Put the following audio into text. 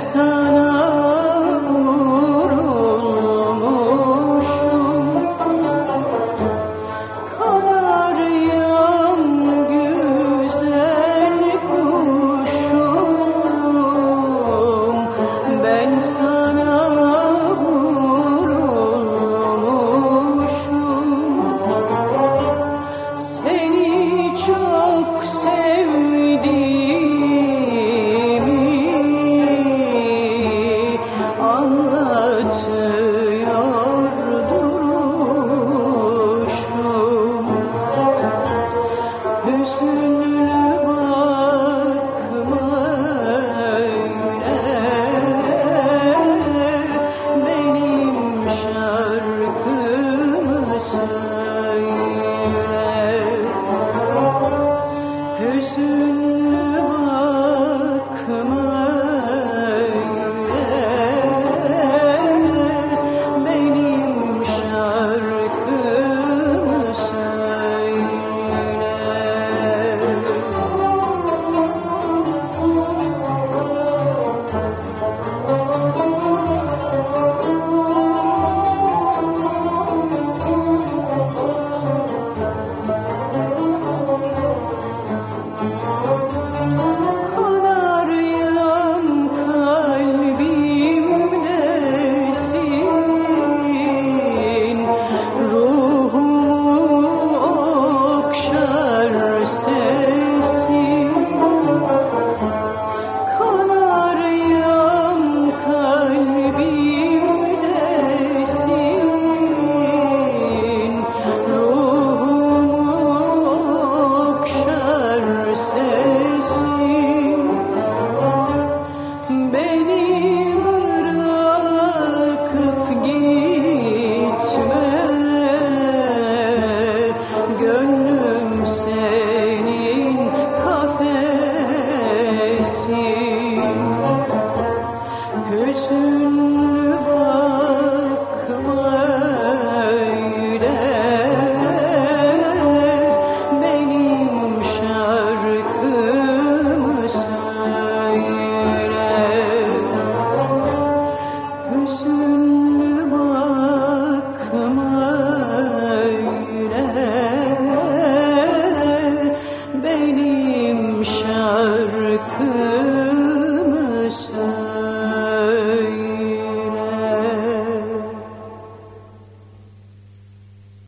so